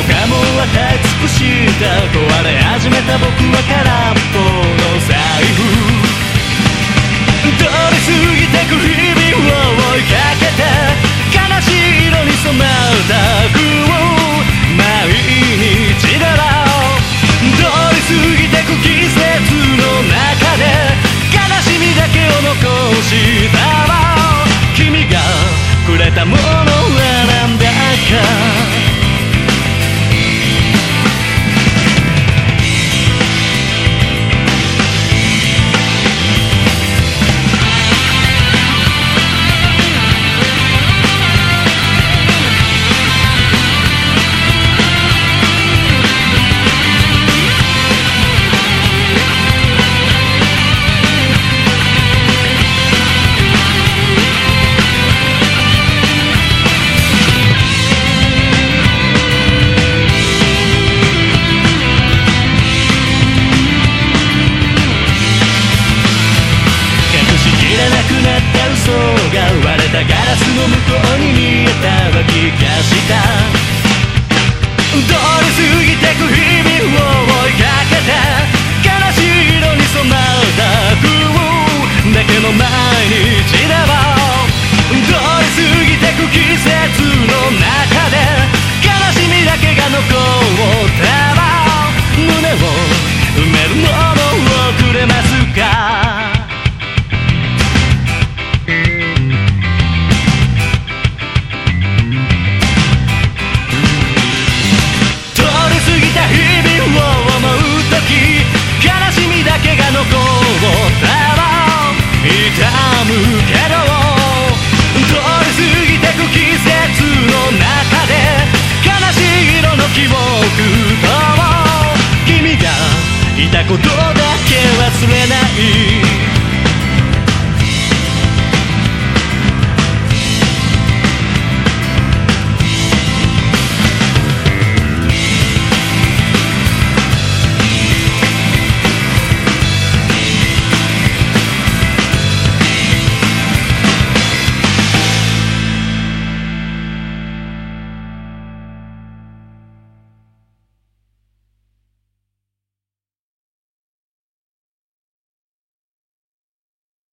何もかも与え尽くした壊れ始めた僕は空っぽの財布通り過ぎてく日々を追いかけて悲しい色に染まった服を毎日だろう通り過ぎてく季節の中で悲しみだけを残したら君がくれたものは何だかたガラスの向こうに見えたわ気がした。通り過ぎてく日々を追いかけて悲しい色に染まった風だけの毎日でも通り過ぎてく季節の中。けど通り過ぎてく季節の中で悲しい色の記憶と君がいたこと